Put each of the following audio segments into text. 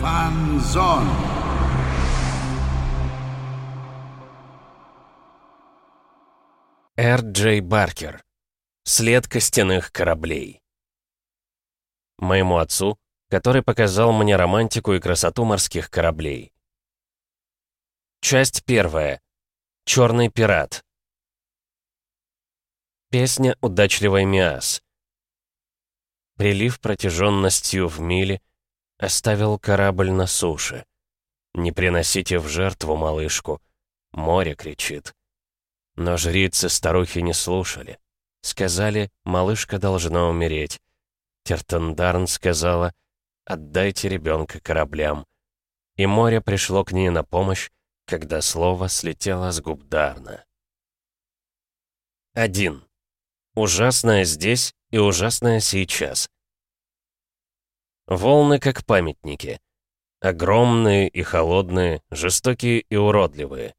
Fanzon. Эр Джей Баркер. След костяных кораблей. Моему отцу, который показал мне романтику и красоту морских кораблей. Часть первая. Черный пират. Песня «Удачливый Миас». Прилив протяженностью в миле оставил корабль на суше. Не приносите в жертву малышку. Море кричит. Но жрицы старухи не слушали. Сказали, малышка должна умереть. Тертендарн сказала, отдайте ребенка кораблям. И море пришло к ней на помощь, когда слово слетело с губ Дарна. 1. Ужасное здесь и ужасное сейчас. Волны как памятники. Огромные и холодные, жестокие и уродливые.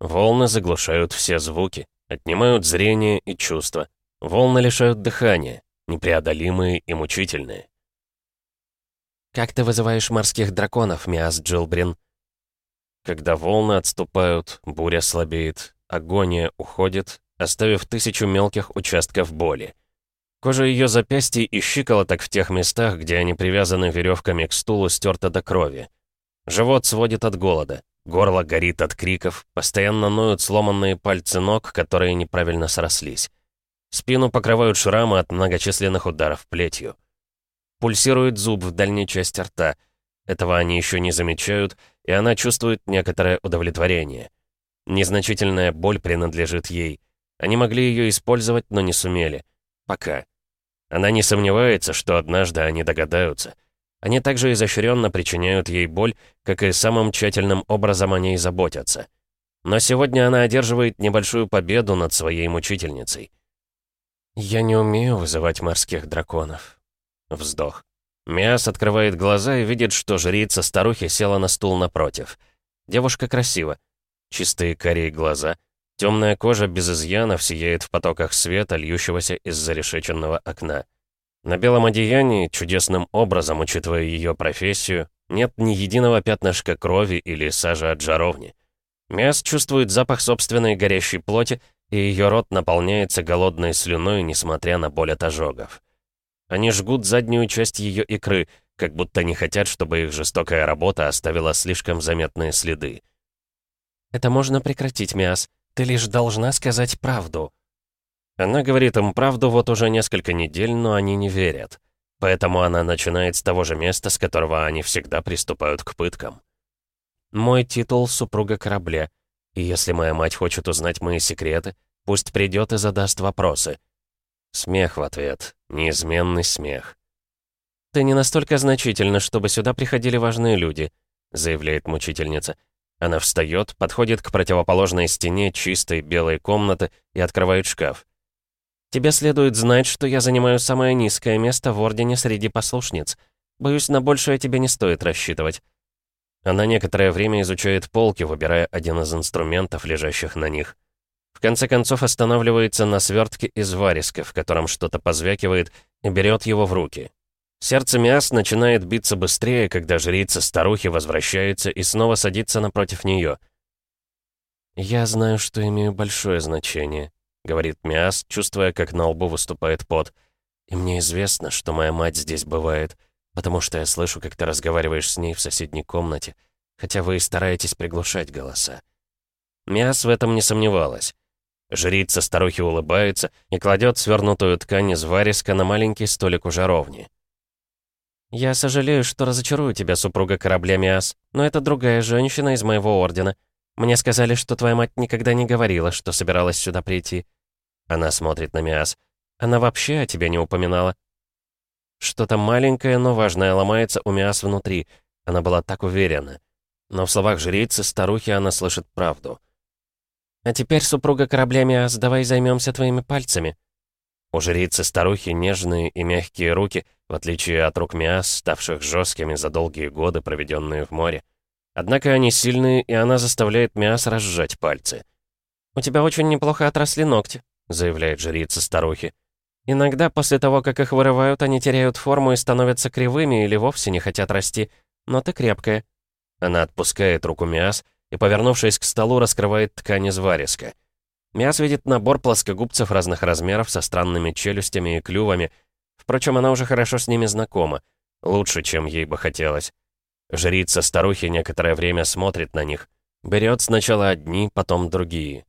Волны заглушают все звуки, отнимают зрение и чувства. Волны лишают дыхания, непреодолимые и мучительные. «Как ты вызываешь морских драконов, Миас Джилбрин?» Когда волны отступают, буря слабеет, агония уходит, оставив тысячу мелких участков боли. Кожа ее запястья и щиколоток в тех местах, где они привязаны веревками к стулу, стерта до крови. Живот сводит от голода, горло горит от криков, постоянно ноют сломанные пальцы ног, которые неправильно срослись. Спину покрывают шрамы от многочисленных ударов плетью. Пульсирует зуб в дальней части рта. Этого они еще не замечают, и она чувствует некоторое удовлетворение. Незначительная боль принадлежит ей. Они могли ее использовать, но не сумели. Пока. Она не сомневается, что однажды они догадаются. Они также изощренно причиняют ей боль, как и самым тщательным образом о ней заботятся. Но сегодня она одерживает небольшую победу над своей мучительницей. «Я не умею вызывать морских драконов». Вздох. Миас открывает глаза и видит, что жрица старухи села на стул напротив. Девушка красива. Чистые корей глаза — Темная кожа без изъянов сияет в потоках света, льющегося из зарешеченного окна. На белом одеянии, чудесным образом, учитывая ее профессию, нет ни единого пятнышка крови или сажи от жаровни. Мяс чувствует запах собственной горящей плоти, и ее рот наполняется голодной слюной, несмотря на боль от ожогов. Они жгут заднюю часть ее икры, как будто не хотят, чтобы их жестокая работа оставила слишком заметные следы. «Это можно прекратить, мяс ты лишь должна сказать правду». Она говорит им правду вот уже несколько недель, но они не верят. Поэтому она начинает с того же места, с которого они всегда приступают к пыткам. «Мой титул — супруга корабля, и если моя мать хочет узнать мои секреты, пусть придет и задаст вопросы». Смех в ответ, неизменный смех. «Ты не настолько значительна, чтобы сюда приходили важные люди», — заявляет мучительница. Она встает, подходит к противоположной стене чистой белой комнаты и открывает шкаф. «Тебе следует знать, что я занимаю самое низкое место в Ордене среди послушниц. Боюсь, на большее тебе не стоит рассчитывать». Она некоторое время изучает полки, выбирая один из инструментов, лежащих на них. В конце концов останавливается на свертке из варисков, в котором что-то позвякивает, и берет его в руки. Сердце Миас начинает биться быстрее, когда жрица старухи возвращается и снова садится напротив нее. «Я знаю, что имею большое значение», — говорит Миас, чувствуя, как на лбу выступает пот. «И мне известно, что моя мать здесь бывает, потому что я слышу, как ты разговариваешь с ней в соседней комнате, хотя вы и стараетесь приглушать голоса». Миас в этом не сомневалась. Жрица старухи улыбается и кладет свернутую ткань из вариска на маленький столик у жаровни. «Я сожалею, что разочарую тебя, супруга корабля Миас, но это другая женщина из моего ордена. Мне сказали, что твоя мать никогда не говорила, что собиралась сюда прийти». Она смотрит на Миас. «Она вообще о тебе не упоминала?» Что-то маленькое, но важное ломается у Миас внутри. Она была так уверена. Но в словах жрицы старухи она слышит правду. «А теперь, супруга корабля Миас, давай займемся твоими пальцами», у жрицы-старухи нежные и мягкие руки, в отличие от рук Миас, ставших жесткими за долгие годы, проведенные в море. Однако они сильные, и она заставляет Миас разжать пальцы. «У тебя очень неплохо отросли ногти», — заявляет жрица-старухи. «Иногда, после того, как их вырывают, они теряют форму и становятся кривыми или вовсе не хотят расти. Но ты крепкая». Она отпускает руку Миас и, повернувшись к столу, раскрывает ткань из вариска мяс видит набор плоскогубцев разных размеров со странными челюстями и клювами. Впрочем, она уже хорошо с ними знакома. Лучше, чем ей бы хотелось. Жрица старухи некоторое время смотрит на них. Берет сначала одни, потом другие.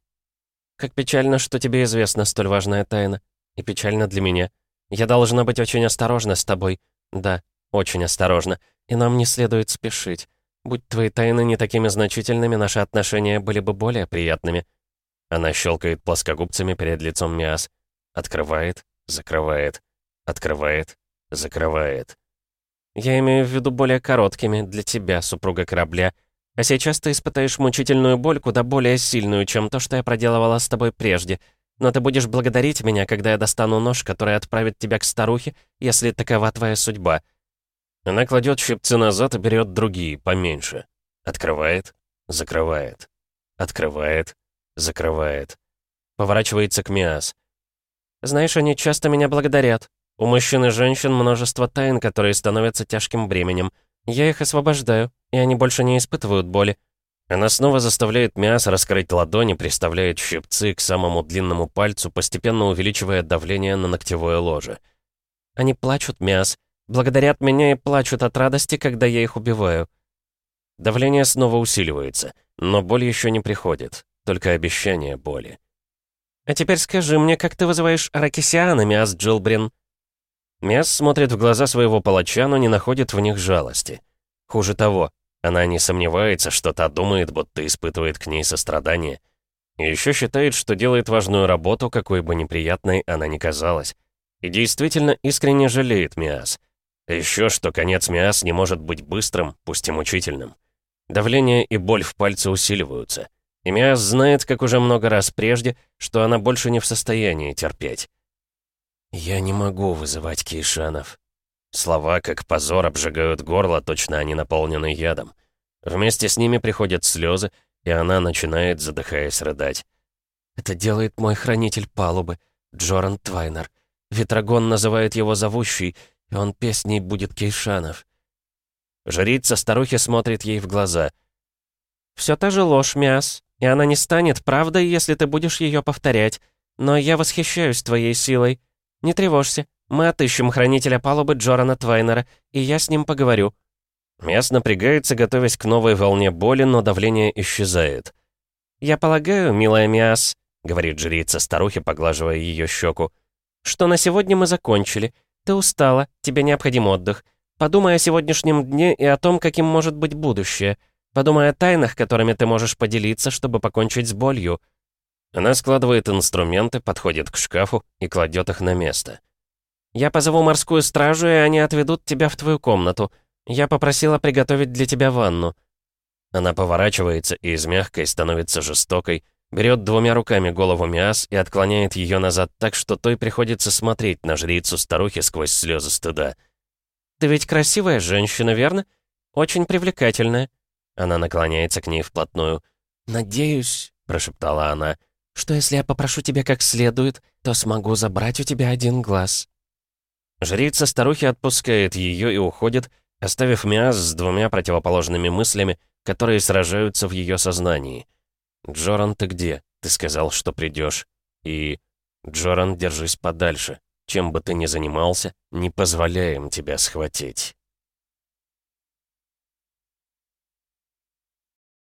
«Как печально, что тебе известна столь важная тайна. И печально для меня. Я должна быть очень осторожна с тобой. Да, очень осторожна. И нам не следует спешить. Будь твои тайны не такими значительными, наши отношения были бы более приятными». Она щелкает плоскогубцами перед лицом Миас. Открывает, закрывает, открывает, закрывает. «Я имею в виду более короткими для тебя, супруга корабля. А сейчас ты испытаешь мучительную боль куда более сильную, чем то, что я проделывала с тобой прежде. Но ты будешь благодарить меня, когда я достану нож, который отправит тебя к старухе, если такова твоя судьба». Она кладет щипцы назад и берет другие, поменьше. Открывает, закрывает, открывает, Закрывает. Поворачивается к Миас. «Знаешь, они часто меня благодарят. У мужчин и женщин множество тайн, которые становятся тяжким бременем. Я их освобождаю, и они больше не испытывают боли». Она снова заставляет Миас раскрыть ладони, приставляет щипцы к самому длинному пальцу, постепенно увеличивая давление на ногтевое ложе. Они плачут, Миас. Благодарят меня и плачут от радости, когда я их убиваю. Давление снова усиливается, но боль еще не приходит только обещание боли. «А теперь скажи мне, как ты вызываешь аракисиана, Миас Джилбрин?» Миас смотрит в глаза своего палача, но не находит в них жалости. Хуже того, она не сомневается, что та думает, будто испытывает к ней сострадание. И еще считает, что делает важную работу, какой бы неприятной она ни казалась. И действительно искренне жалеет Миас. Еще, что конец Миас не может быть быстрым, пусть и мучительным. Давление и боль в пальце усиливаются. И знает, как уже много раз прежде, что она больше не в состоянии терпеть. «Я не могу вызывать Кейшанов». Слова, как позор, обжигают горло, точно они наполнены ядом. Вместе с ними приходят слезы, и она начинает, задыхаясь, рыдать. «Это делает мой хранитель палубы, Джоран Твайнер. Ветрогон называет его зовущий, и он песней будет Кейшанов». Жрица старухи смотрит ей в глаза. «Все та же ложь, Мяс. И она не станет правдой, если ты будешь ее повторять. Но я восхищаюсь твоей силой. Не тревожься, мы отыщем хранителя палубы Джорана Твайнера, и я с ним поговорю». Мяс напрягается, готовясь к новой волне боли, но давление исчезает. «Я полагаю, милая Миас», — говорит жрица старухи, поглаживая ее щеку, «что на сегодня мы закончили. Ты устала, тебе необходим отдых. Подумай о сегодняшнем дне и о том, каким может быть будущее. Подумай о тайнах, которыми ты можешь поделиться, чтобы покончить с болью». Она складывает инструменты, подходит к шкафу и кладет их на место. «Я позову морскую стражу, и они отведут тебя в твою комнату. Я попросила приготовить для тебя ванну». Она поворачивается и из мягкой становится жестокой, берет двумя руками голову Миас и отклоняет ее назад так, что той приходится смотреть на жрицу старухи сквозь слезы стыда. «Ты ведь красивая женщина, верно? Очень привлекательная». Она наклоняется к ней вплотную. «Надеюсь», — прошептала она, — «что если я попрошу тебя как следует, то смогу забрать у тебя один глаз». Жрица старухи отпускает ее и уходит, оставив Миас с двумя противоположными мыслями, которые сражаются в ее сознании. «Джоран, ты где? Ты сказал, что придешь. И... Джоран, держись подальше. Чем бы ты ни занимался, не позволяем тебя схватить».